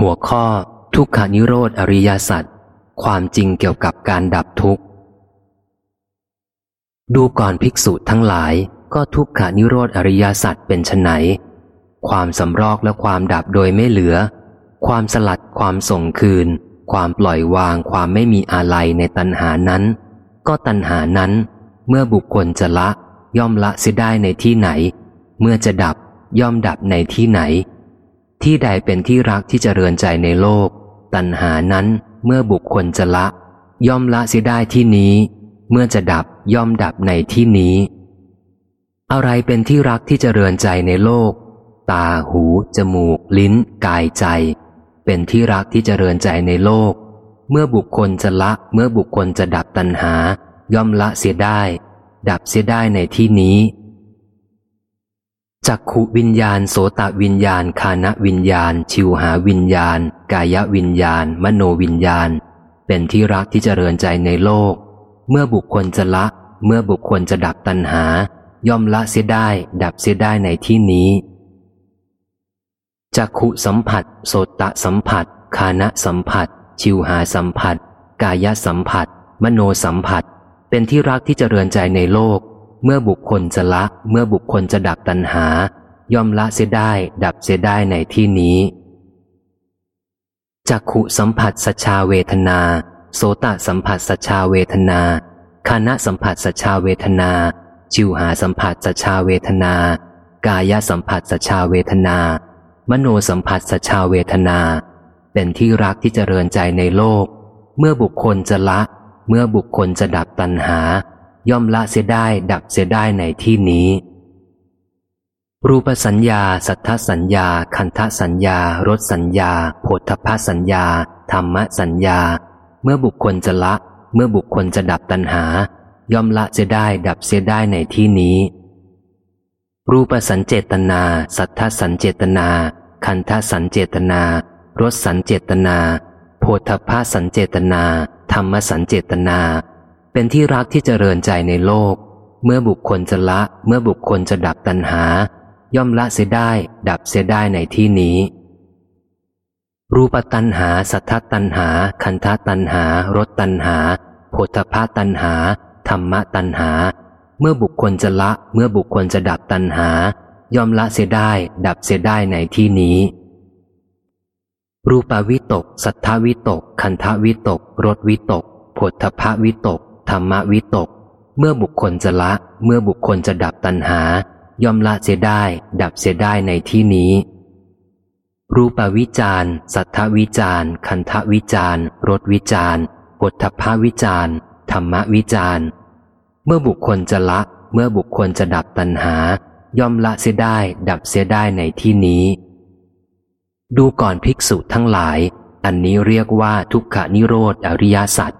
หัวข้อทุกขานิโรธอริยสัจความจริงเกี่ยวกับการดับทุกข์ ดูก่อนภิกษุทั้งหลายก็ทุกขานิโรธอริยสัจเป็นไนความสำรอกและความดับโดยไม่เหลือ ความสลัดความส่งคืน ความปล่อยวางความไม่มีอาลัยในตัณหานั้น ก็ตัณหานั้น เมื่อบุคคลจะละย่อมละเสียได้ในที่ไหน เมื่อจะดับย่อมดับในที่ไหน ที่ใดเป็นที่รักที่จเจริญใจในโลก ตัณหานั้นเมื่อบุคคลจะละ ย่อมละเสียได้ที่นี้ เมื่อจะดับย่อมดับในที่นี้ อะไรเป็นที่รักที่จเจริญใจในโลก ตาหู จมูก ลิ้น กายใจ เป็นที่รักที่จเจริญใจในโลก เมื่อบุคคลจะละ เมื่อบุคคลจะดับตัณหา ย่อมละเสียได้ ดับเสียได้ในที่นี้ จักขุวิญญาณ โสตวิญญาณ คานวิญญาณ ชิวหาวิญญาณ กายวิญญาณ มโนวิญญาณ เป็นที่รักที่เจริญใจในโลก เมื่อบุคคลจะละ เมื่อบุคคลจะดับตัณหา ย่อมละเสียได้ ดับเสียได้ในที่นี้จักขุสัมผัส โสตสัมผัส คานสัมผัส ชิวหาสัมผัส กายสัมผัส มโนสัมผัส เป็นที่รักที่เจริญใจในโลก เมื่อบุคคลจะละ เมื่อบุคคลจะดับตัณหา ย่อมละเสียได้ ดับเสียได้ในที่นี้จักขุสัมผัสสัชาเวทนา โสตสัมผัสสัชาเวทนาคานะสัมผัสสัชาเวทนา จิวหาสัมผัสสัชาเวทนา กายสัมผัสสัชาเวทนา มโนสัมผัสสัชาเวทนา เป็นที่รักที่เจริญใจในโลก เมื่อบุคคลจะละ เมื่อบุคคลจะดับตัณหา ย่อมละเสียได้ดับเสียได้ในที่นี้ รูปสัญญา สัทธสัญญา คันธสัญญารสสัญญาโพธพสัญญา ธรรมสัญญา เมื่อบุคคลจะละ เมื่อบุคคลจะดับตัณหา ย่อมละเสียได้ดับเสียได้ในที่นี้ รูปสัญเจตนา สัทธสัญเจตนา คันธสัญเจตนารสสัญเจตนา โพธพสัญเจตนา ธรรมสัญเจตนา เป็นที่รักที่จเจริญใจในโลก เมื่อบุคคลจะละเมื่อบุคคลจะดับตัณหา ย่อมละเสียได้ ดับเสียได้ในที่นี้ รูปตัณหา สัทธตัณหา คันธตัณหารสตัณหาโพธพาตัณหา ธรรมตัณหา เมื่อบุคคลจะละเมื่อบุคคลจะดับตัณหา ย่อมละเสียได้ ดับเสียได้ในที่นี้ รูปวิตก สัทธวิตก คันธวิตกรสวิตกโพธพวิตก ธรรมวิตก เมื่อบุคคลจะละ เมื่อบุคคลจะดับตัณหา ย่อมละเสียได้ ดับเสียได้ในที่นี้ รูปวิจารสัทธวิจารคันธวิจารรสวิจารปทพวิจารธรรมวิจารเมื่อบุคคลจะละ เมื่อบุคคลจะดับตัณหา ย่อมละเสียได้ ดับเสียได้ในที่นี้ ดูก่อนภิกษุทั้งหลาย อันนี้เรียกว่าทุกขานิโรธอริยสัจ